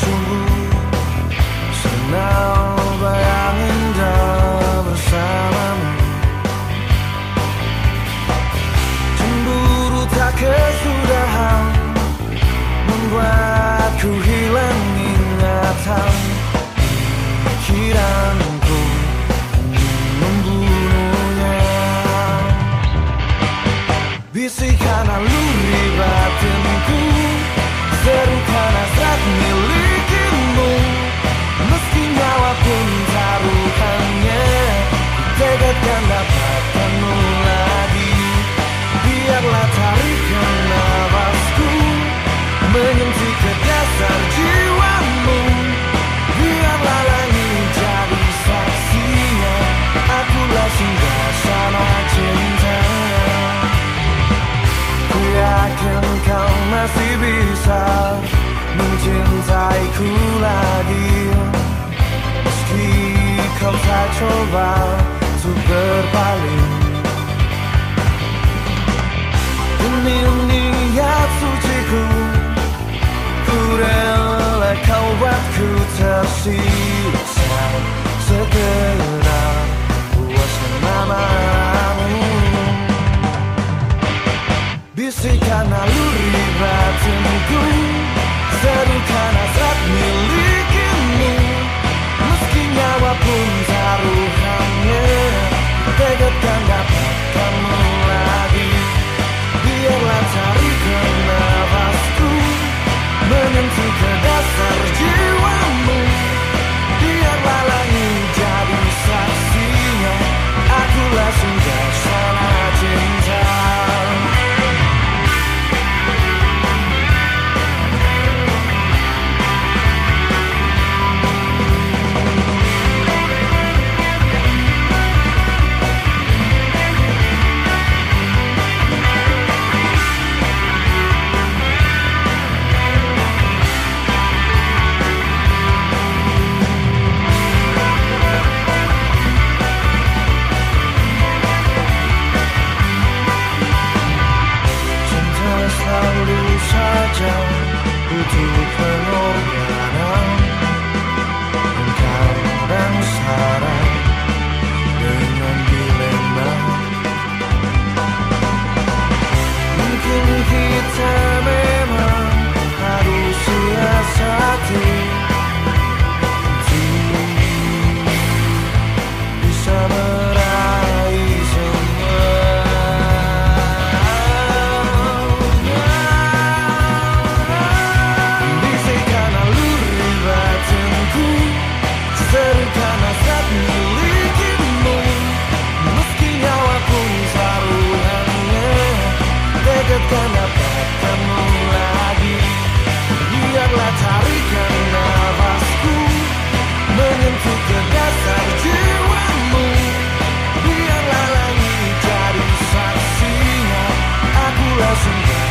说 Cintaiku lagi Meski kau tak coba untuk berpaling Demi niat suciku Ku rela kau buatku tersisa Segera puaskan namamu Bisikan naluri batinku. Serukan hasrat milikimu to follow doesn't